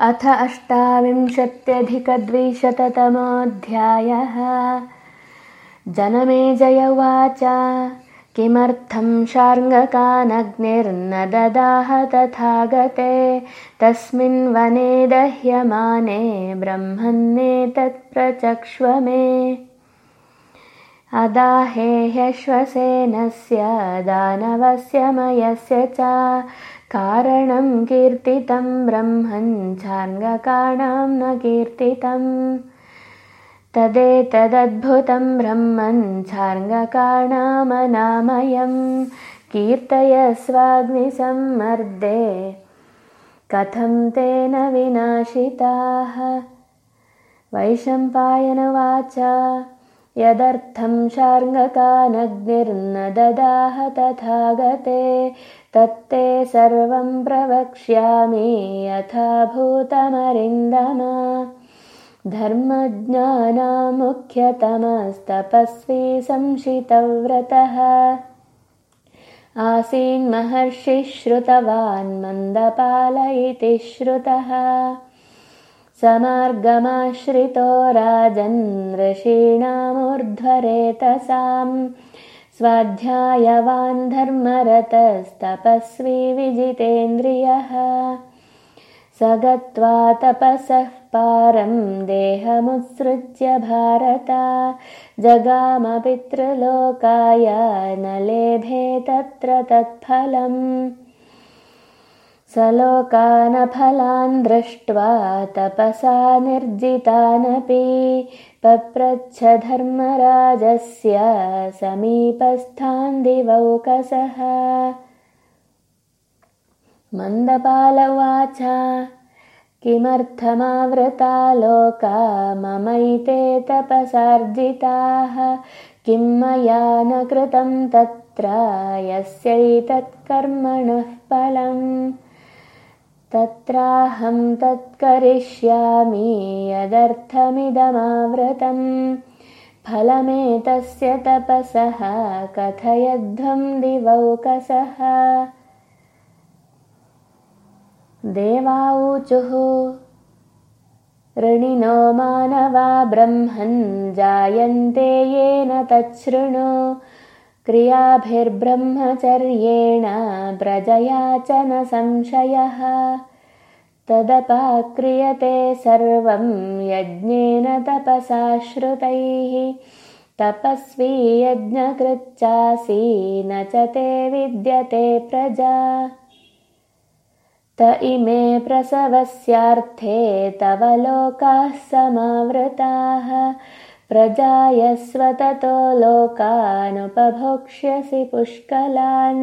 अथ अष्टाविंशत्यधिकद्विशततमोऽध्यायः। जनमे जय उवाच। किमर्थं शार्ङ्गकानग्निर्न ददाह तथा गते तस्मिन् वने दह्यमाने ब्रह्मन्नेतत्प्रचक्ष्व मे अदाहे ह्यश्वसेनस्य दानवस्य मयस्य च कारणं कीर्तितं ब्रह्मन् छार्ङ्गकाणां न कीर्तितम्। तदेतदद्भुतं ब्रह्मन् छार्ङ्गकाणामनामयं कीर्तयस्वाग्निसम्मर्दे कथं तेन विनाशिताः? वैशम्पायनवाच यदर्थं शार्ङ्गकानग्निर्न ददाह तथा गते तत्ते सर्वं प्रवक्ष्यामि यथा भूतमरिन्दम। धर्मज्ञानामुख्यतमस्तपस्वी संशितव्रतः। आसीन्महर्षिः श्रुतवान् मन्दपाल इति श्रुतः समार्गमाश्रितो राजन् ऋषीणामूर्ध्वरेतसाम् स्वाध्यायवान् धर्मरतस्तपस्वी विजितेन्द्रियः। स गत्वा तपसः पारं देहमुत्सृज्य भारत। जगामपितृलोकाय न लेभे तत्र तत्फलम् स लोकानफलान् दृष्ट्वा तपसा निर्जितानपि पप्रच्छ धर्मराजस्य समीपस्थान् दिवौकसः। मन्दपाल उवाच किमर्थमावृता लोका ममैते तपसार्जिताः? किं मया न कृतं तत्र यस्यैतत्कर्मणः फलम् तत्राहं तत्करिष्यामि यदर्थमिदमावृतं फलमेतस्य तपसः कथयध्वं दिवौकसः। देवाऊचुः ऋणिनो मानवा ब्रह्मन् जायन्ते येन तच्छृणु क्रियाभिर्ब्रह्मचर्येण प्रजया च न संशयः। तदपाक्रियते सर्वं यज्ञेन तपसा श्रुतैः तपस्वी यज्ञकृच्चासी न च ते विद्यते प्रजा। त इमे प्रसवस्यार्थे तव लोकाः समावृताः प्रजायस्व ततो लोकानुपभोक्ष्यसि पुष्कलान्